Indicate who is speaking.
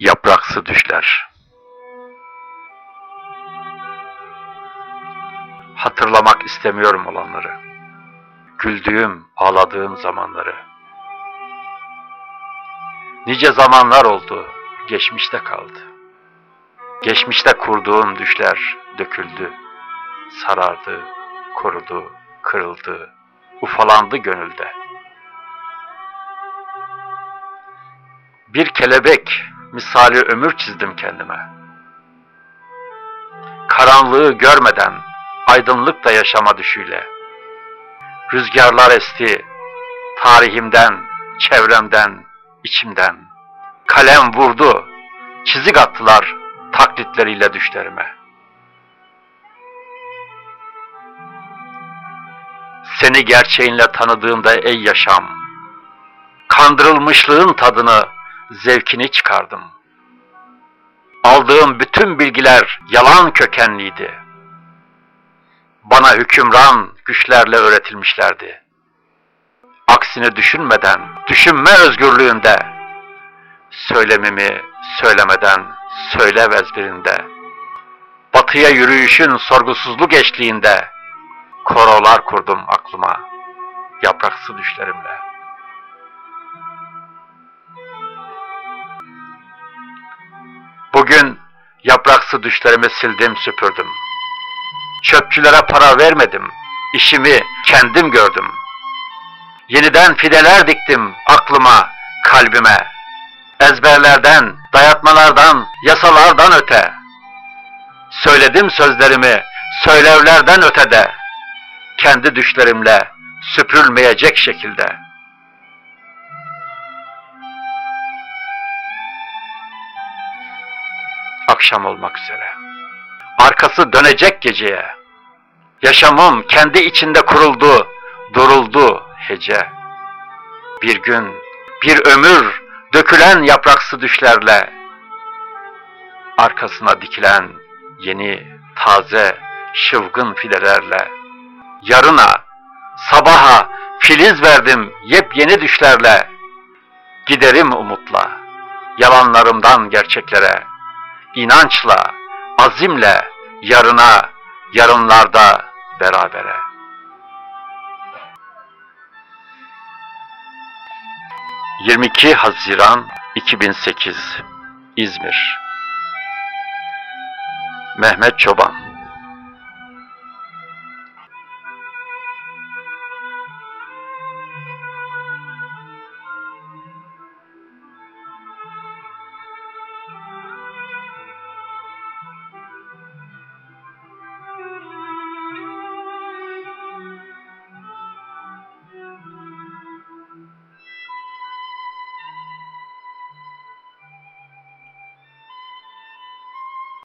Speaker 1: Yapraksı düşler. Hatırlamak istemiyorum olanları. Güldüğüm, ağladığım zamanları. Nice zamanlar oldu, geçmişte kaldı. Geçmişte kurduğum düşler döküldü, sarardı, kurudu, kırıldı, ufalandı gönülde. Bir kelebek misali ömür çizdim kendime. Karanlığı görmeden aydınlıkla yaşama düşüyle. Rüzgarlar esti tarihimden, çevremden, içimden. Kalem vurdu, çizik attılar taklitleriyle düşlerime. Seni gerçeğinle tanıdığımda ey yaşam, kandırılmışlığın tadını, zevkini çıkardım. Aldığım bütün bilgiler yalan kökenliydi. Bana hükümran güçlerle öğretilmişlerdi. Aksini düşünmeden, düşünme özgürlüğünde, söylemimi söylemeden söyle vezbirinde, batıya yürüyüşün sorgusuzluk eşliğinde, korolar kurdum aklıma, yapraksı düşlerimle. Bugün yapraksı düşlerimi sildim süpürdüm. Çöpçülere para vermedim, işimi kendim gördüm. Yeniden fideler diktim aklıma, kalbime. Ezberlerden, dayatmalardan, yasalardan öte. Söyledim sözlerimi, söylevlerden ötede. Kendi düşlerimle süpürülmeyecek şekilde. Akşam olmak üzere. Arkası dönecek geceye. Yaşamım kendi içinde kuruldu, duruldu hece. Bir gün, bir ömür dökülen yapraksı düşlerle, arkasına dikilen yeni, taze, şıvgın fidelerle, yarına, sabaha filiz verdim yepyeni düşlerle, giderim umutla, yalanlarımdan gerçeklere, inançla, azimle, yarına, yarınlarda berabere. ...22 Haziran 2008 İzmir Mehmet Çoban